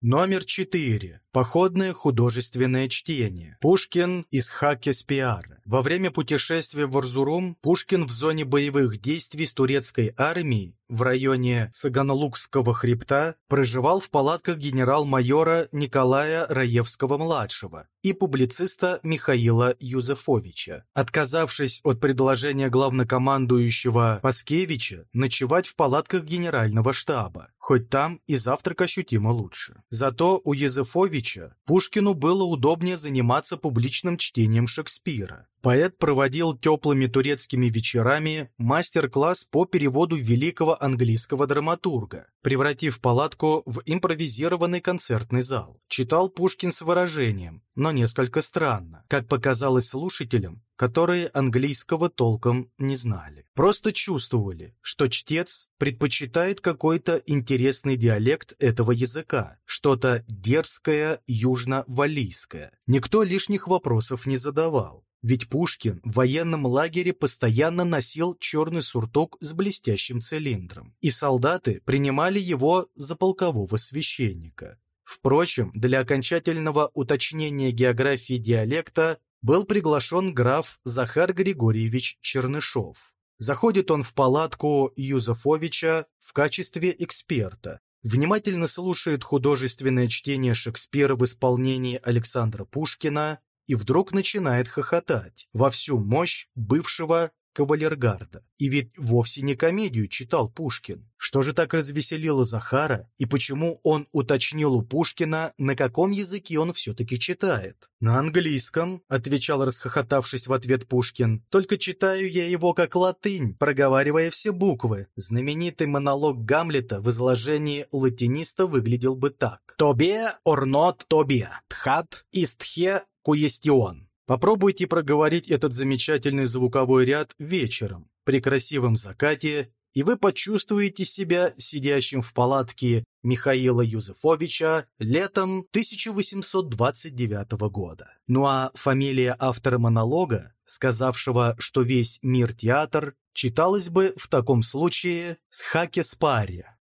Номер 4. Походное художественное чтение. Пушкин из Хакеспиара. Во время путешествия в Арзурум Пушкин в зоне боевых действий с турецкой армией в районе Саганалукского хребта проживал в палатках генерал-майора Николая Раевского-младшего и публициста Михаила Юзефовича. Отказавшись от предложения главнокомандующего Паскевича ночевать в палатках генерального штаба, хоть там и завтрак ощутимо лучше. Зато у Юзефовича Пушкину было удобнее заниматься публичным чтением Шекспира. Поэт проводил теплыми турецкими вечерами мастер-класс по переводу великого английского драматурга, превратив палатку в импровизированный концертный зал. Читал Пушкин с выражением, но несколько странно, как показалось слушателям, которые английского толком не знали. Просто чувствовали, что чтец предпочитает какой-то интересный диалект этого языка, что-то дерзкое южно-валлийское. Никто лишних вопросов не задавал. Ведь Пушкин в военном лагере постоянно носил черный суртук с блестящим цилиндром, и солдаты принимали его за полкового священника. Впрочем, для окончательного уточнения географии диалекта был приглашен граф Захар Григорьевич Чернышов. Заходит он в палатку Юзефовича в качестве эксперта, внимательно слушает художественное чтение Шекспира в исполнении Александра Пушкина и вдруг начинает хохотать. Во всю мощь бывшего кавалергарда. И ведь вовсе не комедию читал Пушкин. Что же так развеселило Захара, и почему он уточнил у Пушкина, на каком языке он все-таки читает? «На английском», — отвечал расхохотавшись в ответ Пушкин, «только читаю я его как латынь, проговаривая все буквы». Знаменитый монолог Гамлета в изложении латиниста выглядел бы так. «Тобе not тобе, тхат истхе куестион». Попробуйте проговорить этот замечательный звуковой ряд вечером, при красивом закате, и вы почувствуете себя сидящим в палатке Михаила Юзефовича летом 1829 года. Ну а фамилия автора монолога, сказавшего, что весь мир театр, читалась бы в таком случае с Хаке Спария.